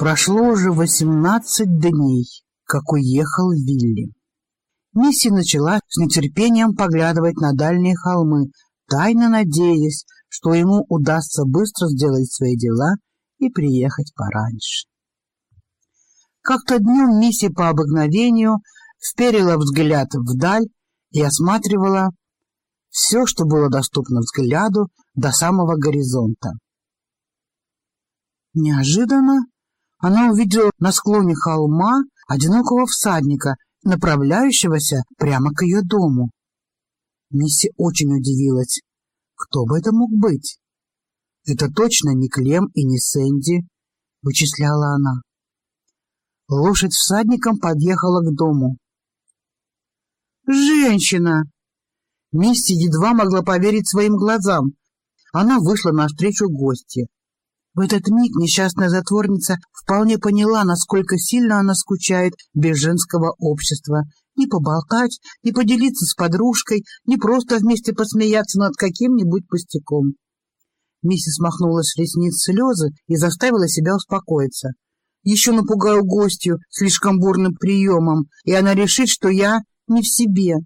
Прошло уже восемнадцать дней, как уехал Вилли. Мисси начала с нетерпением поглядывать на дальние холмы, тайно надеясь, что ему удастся быстро сделать свои дела и приехать пораньше. Как-то днем Мисси по обыкновению вперила взгляд вдаль и осматривала все, что было доступно взгляду до самого горизонта. Неожиданно она увидела на склоне холма одинокого всадника, направляющегося прямо к ее дому. Мисси очень удивилась. Кто бы это мог быть? Это точно не Клем и не Сэнди, вычисляла она. Лошадь всадником подъехала к дому. «Женщина!» Мисси едва могла поверить своим глазам. Она вышла навстречу гостье. В этот миг несчастная затворница вполне поняла, насколько сильно она скучает без женского общества. Не поболтать, не поделиться с подружкой, не просто вместе посмеяться над каким-нибудь пустяком. Миссис махнула с ресниц слезы и заставила себя успокоиться. Еще напугаю гостью слишком бурным приемом, и она решит, что я не в себе.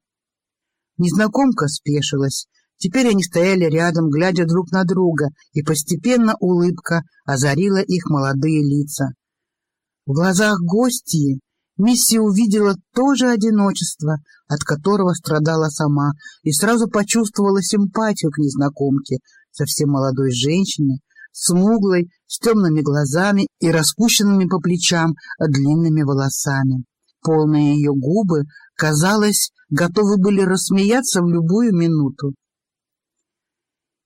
Незнакомка спешилась. Теперь они стояли рядом, глядя друг на друга, и постепенно улыбка озарила их молодые лица. В глазах гостьи Мисси увидела то же одиночество, от которого страдала сама, и сразу почувствовала симпатию к незнакомке, совсем молодой женщине, смуглой, с темными глазами и распущенными по плечам длинными волосами. Полные ее губы, казалось, готовы были рассмеяться в любую минуту.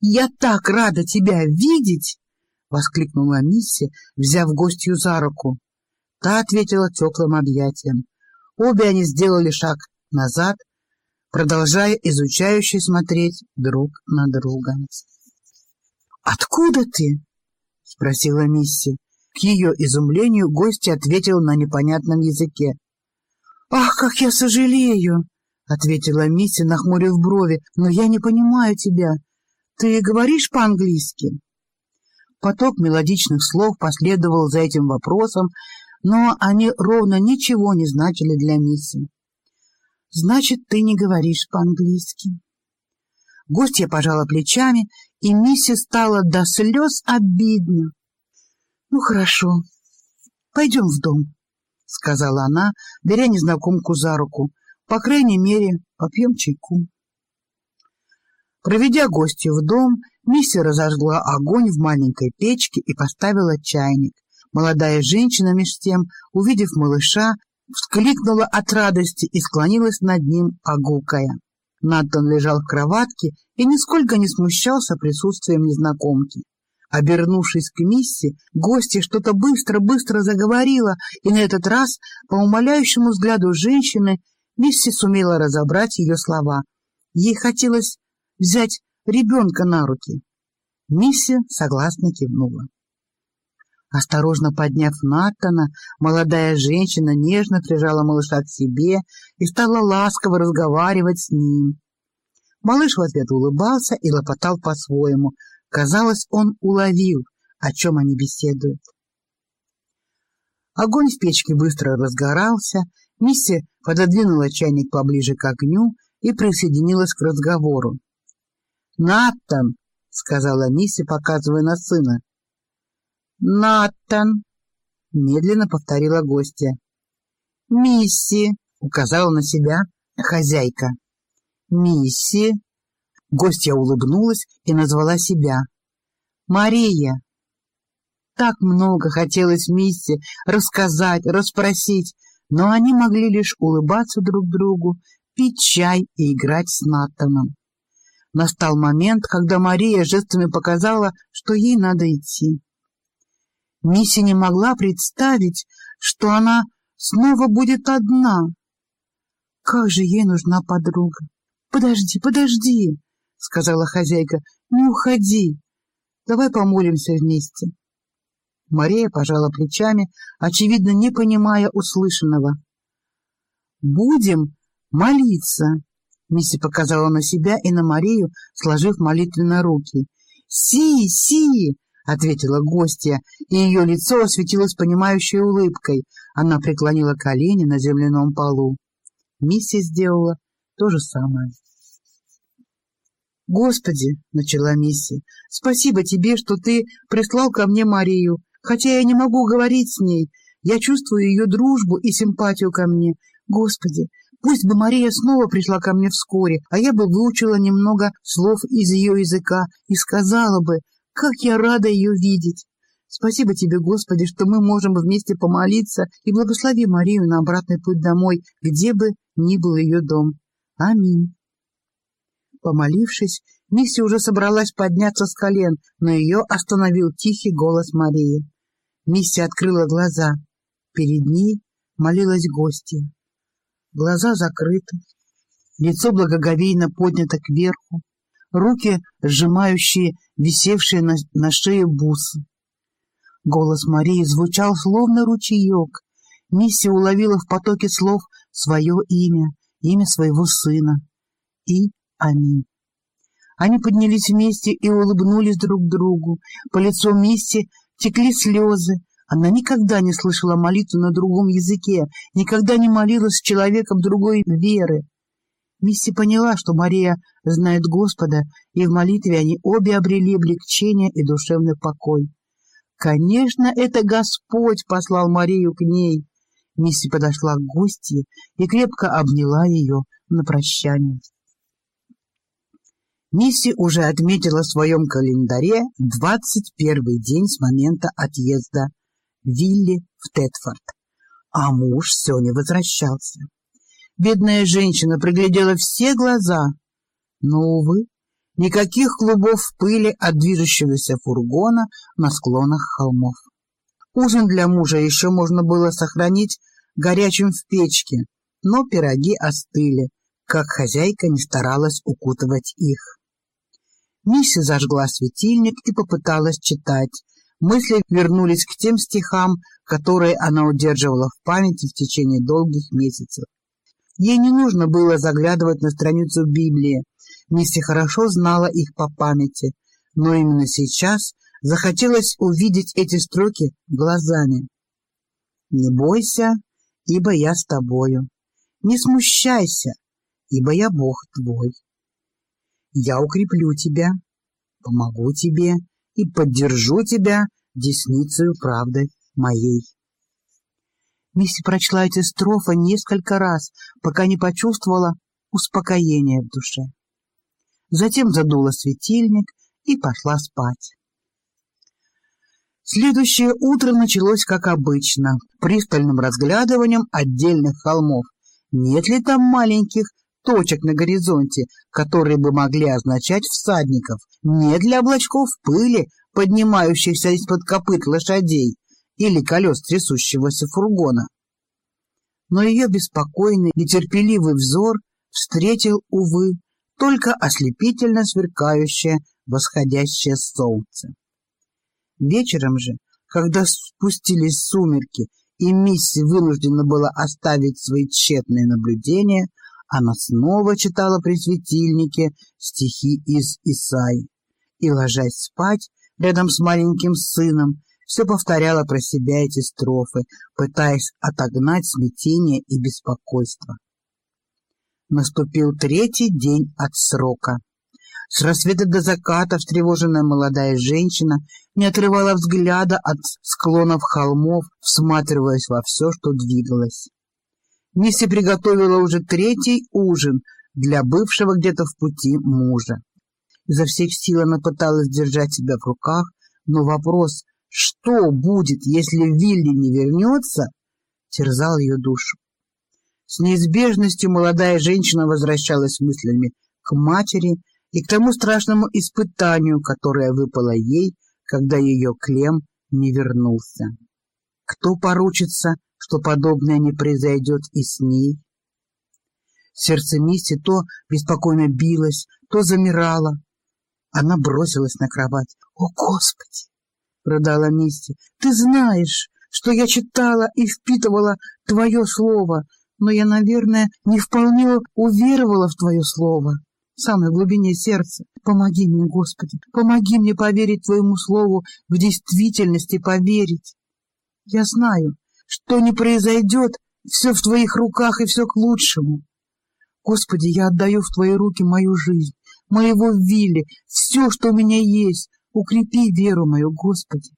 «Я так рада тебя видеть!» — воскликнула Мисси, взяв гостью за руку. Та ответила теплым объятием. Обе они сделали шаг назад, продолжая изучающе смотреть друг на друга. «Откуда ты?» — спросила Мисси. К ее изумлению гость ответил на непонятном языке. «Ах, как я сожалею!» — ответила Мисси, нахмурив брови. «Но я не понимаю тебя. Ты говоришь по-английски?» Поток мелодичных слов последовал за этим вопросом, но они ровно ничего не значили для Мисси. «Значит, ты не говоришь по-английски». Гостья пожала плечами, и Мисси стало до слез обидно. «Ну, хорошо, пойдем в дом», — сказала она, беря незнакомку за руку. «По крайней мере, попьем чайку». Проведя гостью в дом, Мисси разожгла огонь в маленькой печке и поставила чайник. Молодая женщина, меж тем, увидев малыша, вскликнула от радости и склонилась над ним, огукая. Наттон лежал в кроватке и нисколько не смущался присутствием незнакомки. Обернувшись к Мисси, гостья что-то быстро-быстро заговорила, и на этот раз, по умоляющему взгляду женщины, Мисси сумела разобрать ее слова. Ей хотелось взять ребенка на руки. Мисси согласно кивнула. Осторожно подняв Натана, молодая женщина нежно прижала малыша к себе и стала ласково разговаривать с ним. Малыш в ответ улыбался и лопотал по-своему. Казалось, он уловил, о чем они беседуют. Огонь в печке быстро разгорался, Мисси пододвинула чайник поближе к огню и присоединилась к разговору. «Наттан!» — сказала Мисси, показывая на сына. «Наттан!» — медленно повторила гостья. «Мисси!» — указала на себя хозяйка. «Мисси!» Гостья улыбнулась и назвала себя. «Мария!» Так много хотелось Мисси рассказать, расспросить, но они могли лишь улыбаться друг другу, пить чай и играть с Наттаном. Настал момент, когда Мария жестами показала, что ей надо идти. Мисси не могла представить, что она снова будет одна. Как же ей нужна подруга? Подожди, подожди, сказала хозяйка. Не уходи. Давай помолимся вместе. Мария пожала плечами, очевидно, не понимая услышанного. Будем молиться, Мисси показала на себя и на Марию, сложив молитвенно руки. «Си, си!» — ответила гостья, и ее лицо осветилось понимающей улыбкой. Она преклонила колени на земляном полу. Миссия сделала то же самое. «Господи!» — начала Мисси. «Спасибо тебе, что ты прислал ко мне Марию, хотя я не могу говорить с ней. Я чувствую ее дружбу и симпатию ко мне. Господи, пусть бы Мария снова пришла ко мне вскоре, а я бы выучила немного слов из ее языка и сказала бы, как я рада ее видеть. Спасибо тебе, Господи, что мы можем вместе помолиться и благослови Марию на обратный путь домой, где бы ни был ее дом. Аминь. Помолившись, Мисси уже собралась подняться с колен, но ее остановил тихий голос Марии. Мисси открыла глаза. Перед ней молилась гостья. Глаза закрыты, лицо благоговейно поднято кверху, руки, сжимающие висевшие на, на шее бусы. Голос Марии звучал словно ручеек. Мисси уловила в потоке слов свое имя, имя своего сына. И аминь. Они поднялись вместе и улыбнулись друг другу. По лицу Мисси текли слезы. Она никогда не слышала молитву на другом языке, никогда не молилась с человеком другой веры. Мисси поняла, что Мария знает Господа, и в молитве они обе обрели облегчение и душевный покой. Конечно, это Господь послал Марию к ней. Мисси подошла к гостье и крепко обняла ее на прощание. Мисси уже отметила в своем календаре двадцать первый день с момента отъезда Вилли в Тетфорд, а муж все не возвращался. Бедная женщина приглядела все глаза, но, увы, никаких клубов пыли от движущегося фургона на склонах холмов. Ужин для мужа еще можно было сохранить горячим в печке, но пироги остыли, как хозяйка не старалась укутывать их. Мисси зажгла светильник и попыталась читать. Мысли вернулись к тем стихам, которые она удерживала в памяти в течение долгих месяцев. Ей не нужно было заглядывать на страницу Библии. Мисси хорошо знала их по памяти, но именно сейчас захотелось увидеть эти строки глазами. «Не бойся, ибо я с тобою. Не смущайся, ибо я Бог твой. Я укреплю тебя, помогу тебе и поддержу тебя десницею правды моей. Мисси прочла эти строфы несколько раз, пока не почувствовала успокоение в душе. Затем задула светильник и пошла спать. Следующее утро началось, как обычно, пристальным разглядыванием отдельных холмов. Нет ли там маленьких точек на горизонте, которые бы могли означать всадников, нет ли облачков пыли, поднимающихся из-под копыт лошадей или колес трясущегося фургона. Но ее беспокойный, нетерпеливый взор встретил, увы, только ослепительно сверкающее восходящее солнце. Вечером же, когда спустились сумерки, и Мисси вынуждена была оставить свои тщетные наблюдения, она снова читала при светильнике стихи из Исаи и, ложась спать рядом с маленьким сыном, все повторяла про себя эти строфы, пытаясь отогнать смятение и беспокойство. Наступил третий день от срока. С рассвета до заката встревоженная молодая женщина не отрывала взгляда от склонов холмов, всматриваясь во все, что двигалось. Мисси приготовила уже третий ужин для бывшего где-то в пути мужа. Изо всех сил она пыталась держать себя в руках, но вопрос, что будет, если Вилли не вернется, терзал ее душу. С неизбежностью молодая женщина возвращалась мыслями к матери и к тому страшному испытанию, которое выпало ей, когда ее Клем не вернулся. Кто поручится, что подобное не произойдет и с ней? Сердце Мисси то беспокойно билось, то замирало. Она бросилась на кровать. «О, Господи!» — рыдала Мисси. «Ты знаешь, что я читала и впитывала Твое Слово, но я, наверное, не вполне уверовала в Твое Слово. в самой глубине сердца. Помоги мне, Господи, помоги мне поверить Твоему Слову, в действительности поверить. Я знаю, что не произойдет, все в Твоих руках и все к лучшему. Господи, я отдаю в Твои руки мою жизнь, моего Вилли, все, что у меня есть. Укрепи веру мою, Господи.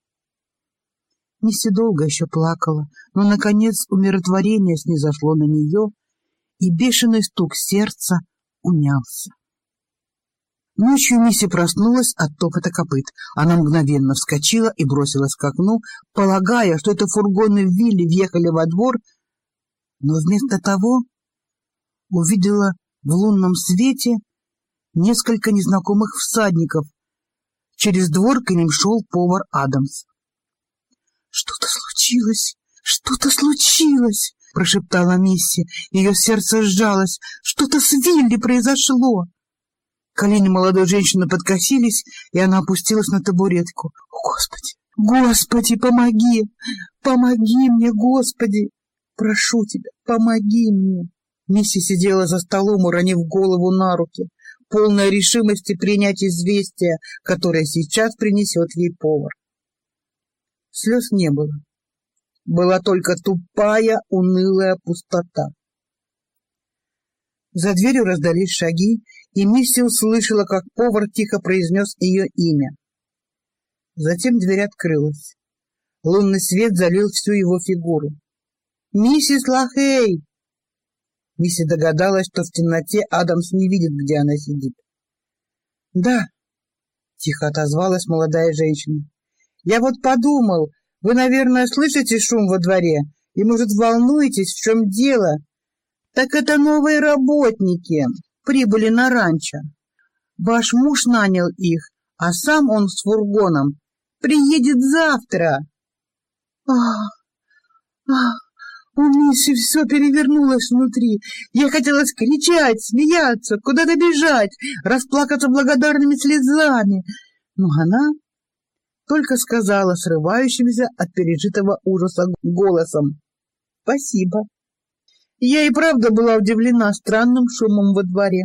Мисси долго еще плакала, но, наконец, умиротворение снизошло на нее, и бешеный стук сердца унялся. Ночью Мисси проснулась от топота копыт. Она мгновенно вскочила и бросилась к окну, полагая, что это фургоны Вилли въехали во двор, но вместо того увидела в лунном свете несколько незнакомых всадников. Через двор к ним шел повар Адамс. «Что-то случилось! Что-то случилось!» — прошептала Мисси. Ее сердце сжалось. «Что-то с Вилли произошло!» Колени молодой женщины подкосились, и она опустилась на табуретку. «Господи! Господи, помоги! Помоги мне, Господи! Прошу тебя, помоги мне!» Мисси сидела за столом, уронив голову на руки, полная решимости принять известие, которое сейчас принесет ей повар. Слез не было. Была только тупая, унылая пустота. За дверью раздались шаги, и Мисси услышала, как повар тихо произнес ее имя. Затем дверь открылась. Лунный свет залил всю его фигуру. «Миссис Лахей!» Мисси догадалась, что в темноте Адамс не видит, где она сидит. «Да», — тихо отозвалась молодая женщина. «Я вот подумал, вы, наверное, слышите шум во дворе и, может, волнуетесь, в чем дело? Так это новые работники прибыли на ранчо. Ваш муж нанял их, а сам он с фургоном приедет завтра». «Ах, ах!» У Миши все перевернулось внутри. Я хотела кричать, смеяться, куда-то бежать, расплакаться благодарными слезами. Но она только сказала срывающимся от пережитого ужаса голосом «Спасибо». Я и правда была удивлена странным шумом во дворе.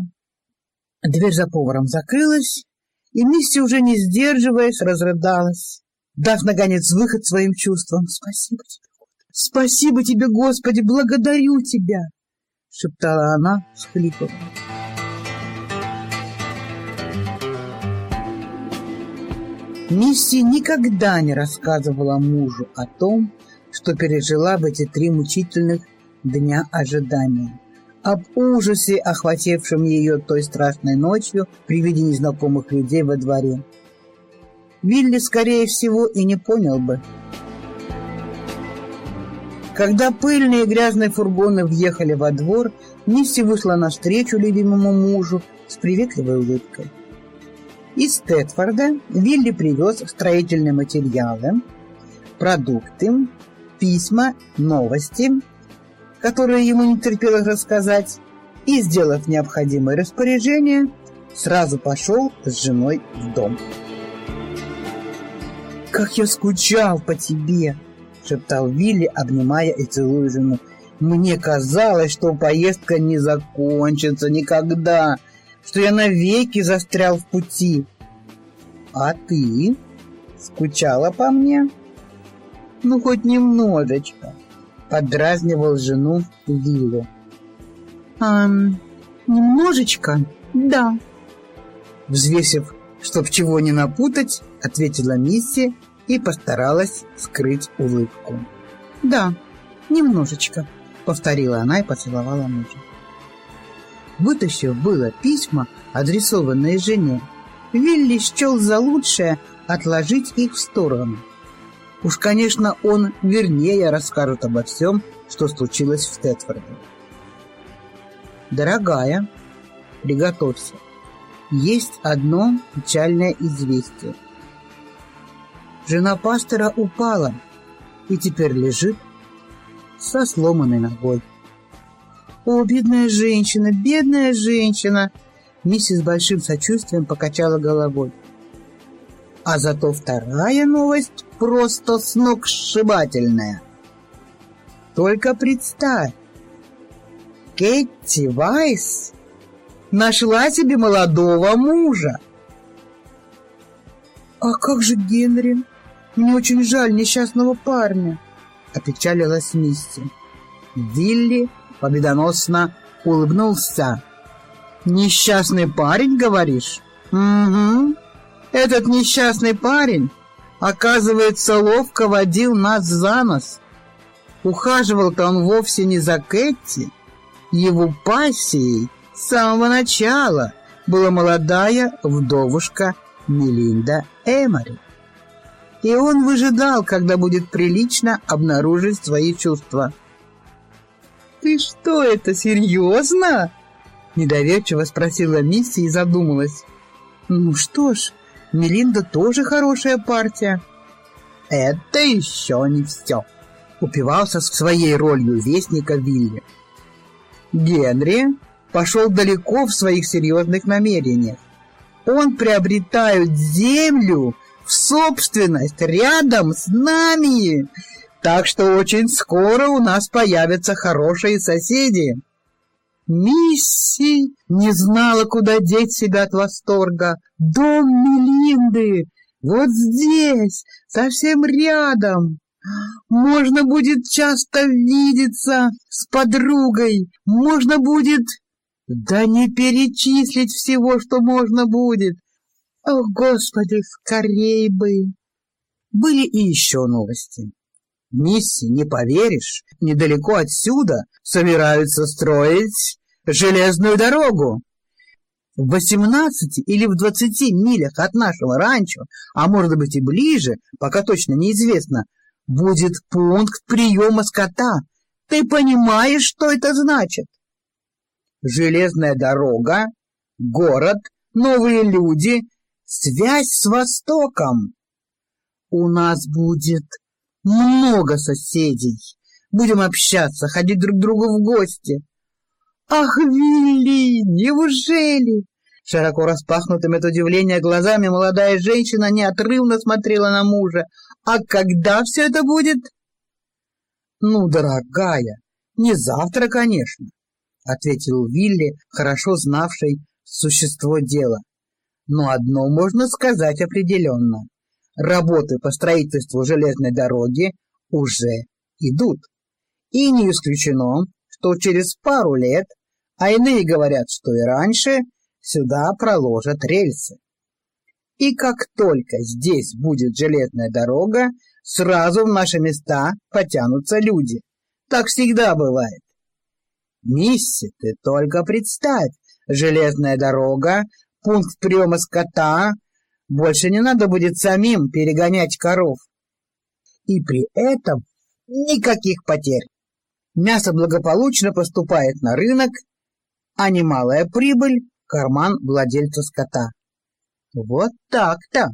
Дверь за поваром закрылась, и Мисси, уже не сдерживаясь, разрыдалась, дав, наконец, выход своим чувствам. «Спасибо тебе, «Спасибо тебе, Господи, благодарю тебя!» — шептала она, всхлипывая. Мисси никогда не рассказывала мужу о том, что пережила в эти три мучительных дня ожидания. Об ужасе, охватившем ее той страшной ночью при виде незнакомых людей во дворе. Вилли, скорее всего, и не понял бы, когда пыльные и грязные фургоны въехали во двор, Мисси вышла навстречу любимому мужу с приветливой улыбкой. Из Тетфорда Вилли привез строительные материалы, продукты, письма, новости, которые ему не терпелось рассказать, и, сделав необходимые распоряжения, сразу пошел с женой в дом. «Как я скучал по тебе!» — шептал Вилли, обнимая и целуя жену. «Мне казалось, что поездка не закончится никогда, что я навеки застрял в пути. А ты скучала по мне?» «Ну, хоть немножечко», — подразнивал жену Вилли. «А, немножечко, да». Взвесив, чтоб чего не напутать, ответила Мисси и постаралась скрыть улыбку. «Да, немножечко», — повторила она и поцеловала мужа. Вытащив было письма, адресованные жене, Вилли счел за лучшее отложить их в сторону. Уж, конечно, он вернее расскажет обо всем, что случилось в Тетфорде. «Дорогая, приготовься. Есть одно печальное известие. Жена пастора упала и теперь лежит со сломанной ногой. «О, бедная женщина, бедная женщина!» Миссис большим сочувствием покачала головой. А зато вторая новость просто сногсшибательная. Только представь, Кэти Вайс нашла себе молодого мужа. «А как же Генри? Мне очень жаль несчастного парня», — опечалилась Мисси. Вилли победоносно улыбнулся. «Несчастный парень, говоришь?» «Угу. Этот несчастный парень, оказывается, ловко водил нас за нос. Ухаживал-то он вовсе не за Кэти. Его пассией с самого начала была молодая вдовушка Мелинда Эмори. И он выжидал, когда будет прилично обнаружить свои чувства. «Ты что это, серьезно?» Недоверчиво спросила Мисси и задумалась. «Ну что ж, Мелинда тоже хорошая партия». «Это еще не все», — упивался своей ролью вестника Вилли. Генри пошел далеко в своих серьезных намерениях. Он приобретает землю в собственность рядом с нами, так что очень скоро у нас появятся хорошие соседи. Мисси не знала, куда деть себя от восторга. Дом Мелинды вот здесь, совсем рядом. Можно будет часто видеться с подругой, можно будет да не перечислить всего, что можно будет. О, Господи, скорей бы! Были и еще новости. Мисси, не поверишь, недалеко отсюда собираются строить железную дорогу. В 18 или в 20 милях от нашего ранчо, а может быть и ближе, пока точно неизвестно, будет пункт приема скота. Ты понимаешь, что это значит? железная дорога, город, новые люди, связь с Востоком. У нас будет много соседей. Будем общаться, ходить друг к другу в гости. Ах, Вилли, неужели? Широко распахнутыми от удивления глазами молодая женщина неотрывно смотрела на мужа. А когда все это будет? Ну, дорогая, не завтра, конечно. — ответил Вилли, хорошо знавший существо дела. «Но одно можно сказать определенно. Работы по строительству железной дороги уже идут. И не исключено, что через пару лет, а иные говорят, что и раньше, сюда проложат рельсы. И как только здесь будет железная дорога, сразу в наши места потянутся люди. Так всегда бывает. Мисси, ты только представь, железная дорога, пункт приема скота, больше не надо будет самим перегонять коров. И при этом никаких потерь. Мясо благополучно поступает на рынок, а немалая прибыль карман владельца скота. Вот так-то.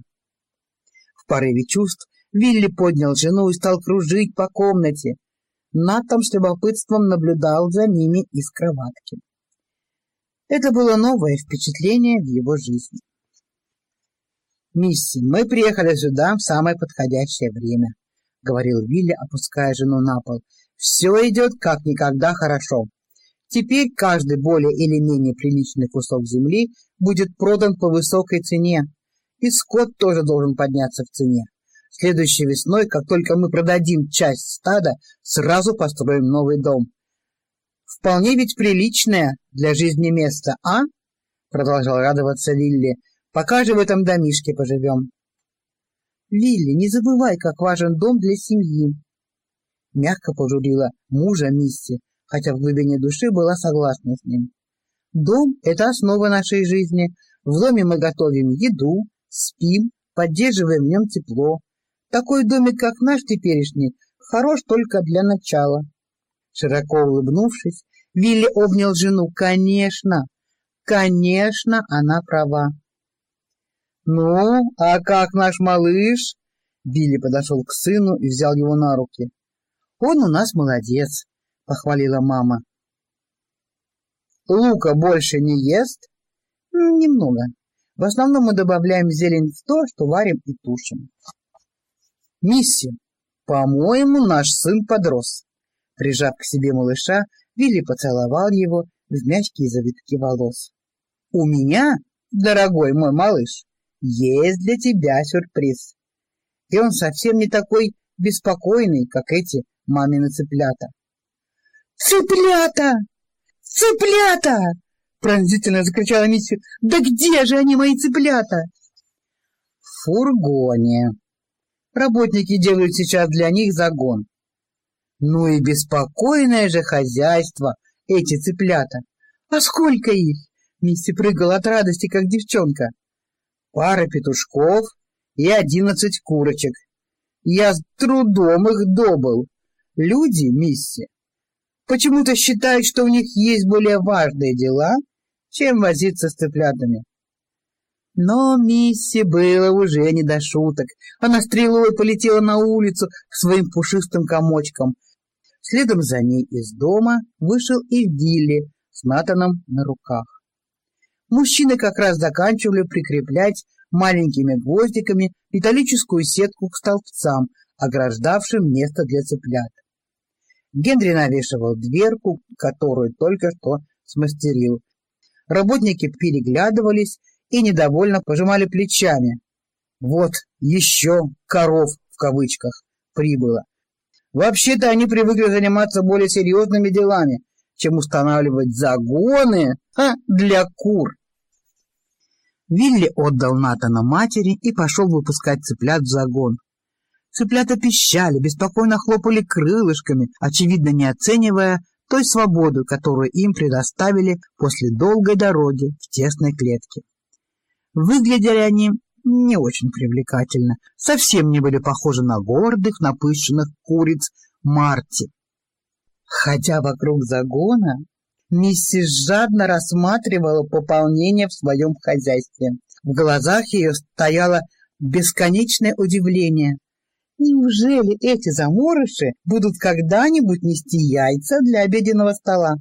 В порыве чувств Вилли поднял жену и стал кружить по комнате, Натом с любопытством наблюдал за ними из кроватки. Это было новое впечатление в его жизни. «Мисси, мы приехали сюда в самое подходящее время», — говорил Вилли, опуская жену на пол. «Все идет как никогда хорошо. Теперь каждый более или менее приличный кусок земли будет продан по высокой цене, и скот тоже должен подняться в цене. Следующей весной, как только мы продадим часть стада, сразу построим новый дом. Вполне ведь приличное для жизни место, а? Продолжал радоваться Лилли. Пока же в этом домишке поживем. Лилли, не забывай, как важен дом для семьи. Мягко пожурила мужа Мисси, хотя в глубине души была согласна с ним. Дом — это основа нашей жизни. В доме мы готовим еду, спим, поддерживаем в нем тепло, такой домик, как наш теперешний, хорош только для начала. Широко улыбнувшись, Вилли обнял жену. Конечно, конечно, она права. «Ну, а как наш малыш?» Билли подошел к сыну и взял его на руки. «Он у нас молодец», — похвалила мама. «Лука больше не ест?» «Немного. В основном мы добавляем зелень в то, что варим и тушим». «Мисси, по-моему, наш сын подрос». Прижав к себе малыша, Вилли поцеловал его в мягкие завитки волос. У меня, дорогой мой малыш, есть для тебя сюрприз. И он совсем не такой беспокойный, как эти мамины цыплята. «Цыплята! Цыплята!» Пронзительно закричала Мисси. «Да где же они, мои цыплята?» «В фургоне. Работники делают сейчас для них загон. Ну и беспокойное же хозяйство эти цыплята. А сколько их?» Мисси прыгала от радости, как девчонка. «Пара петушков и одиннадцать курочек. Я с трудом их добыл. Люди, Мисси, почему-то считают, что у них есть более важные дела, чем возиться с цыплятами. Но Мисси было уже не до шуток. Она стрелой полетела на улицу к своим пушистым комочкам. Следом за ней из дома вышел и Вилли с Натаном на руках. Мужчины как раз заканчивали прикреплять маленькими гвоздиками металлическую сетку к столбцам, ограждавшим место для цыплят. Генри навешивал дверку, которую только что смастерил, Работники переглядывались и недовольно пожимали плечами. Вот еще коров в кавычках прибыло. Вообще-то они привыкли заниматься более серьезными делами, чем устанавливать загоны а, для кур. Вилли отдал Натана матери и пошел выпускать цыплят в загон. Цыплята пищали, беспокойно хлопали крылышками, очевидно не оценивая той свободу, которую им предоставили после долгой дороги в тесной клетке. Выглядели они не очень привлекательно, совсем не были похожи на гордых, напыщенных куриц Марти. Хотя вокруг загона миссис жадно рассматривала пополнение в своем хозяйстве. В глазах ее стояло бесконечное удивление — Неужели эти заморыши будут когда-нибудь нести яйца для обеденного стола?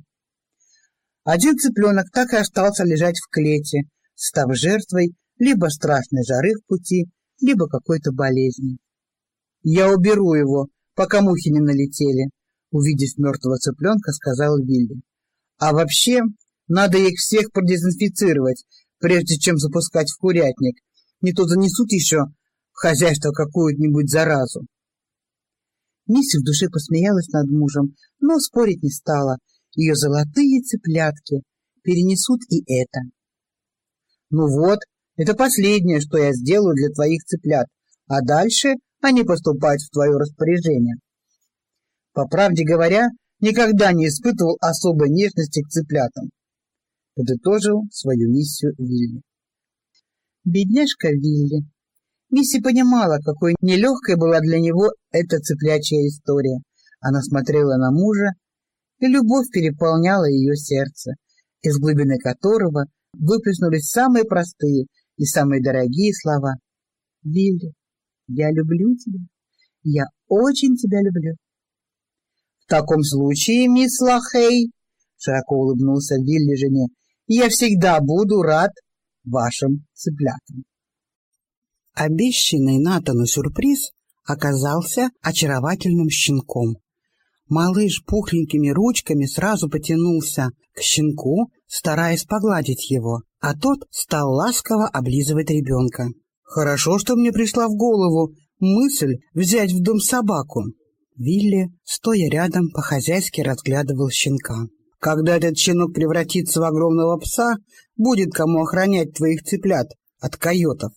Один цыпленок так и остался лежать в клете, став жертвой либо страшной жары в пути, либо какой-то болезни. «Я уберу его, пока мухи не налетели», — увидев мертвого цыпленка, сказал Вилли. «А вообще, надо их всех продезинфицировать, прежде чем запускать в курятник. Не то занесут еще хозяйство какую-нибудь заразу. Мисси в душе посмеялась над мужем, но спорить не стала. Ее золотые цыплятки перенесут и это. Ну вот, это последнее, что я сделаю для твоих цыплят, а дальше они поступают в твое распоряжение. По правде говоря, никогда не испытывал особой нежности к цыплятам. Подытожил свою миссию Вилли. Бедняжка Вилли, Мисси понимала, какой нелегкой была для него эта цыплячья история. Она смотрела на мужа, и любовь переполняла ее сердце, из глубины которого выплеснулись самые простые и самые дорогие слова. «Вилли, я люблю тебя. Я очень тебя люблю». «В таком случае, мисс Лахей, — широко улыбнулся Вилли жене, — я всегда буду рад вашим цыплятам». Обещанный Натану сюрприз оказался очаровательным щенком. Малыш пухленькими ручками сразу потянулся к щенку, стараясь погладить его, а тот стал ласково облизывать ребенка. «Хорошо, что мне пришла в голову мысль взять в дом собаку». Вилли, стоя рядом, по-хозяйски разглядывал щенка. «Когда этот щенок превратится в огромного пса, будет кому охранять твоих цыплят от койотов.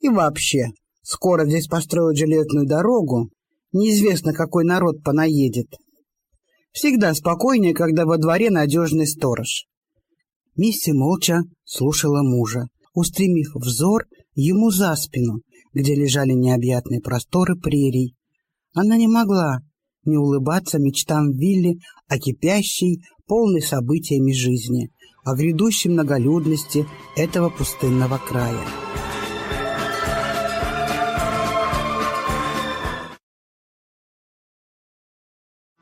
И вообще, скоро здесь построят железную дорогу, неизвестно, какой народ понаедет. Всегда спокойнее, когда во дворе надежный сторож. Мисси молча слушала мужа, устремив взор ему за спину, где лежали необъятные просторы прерий. Она не могла не улыбаться мечтам Вилли о кипящей, полной событиями жизни, о грядущей многолюдности этого пустынного края.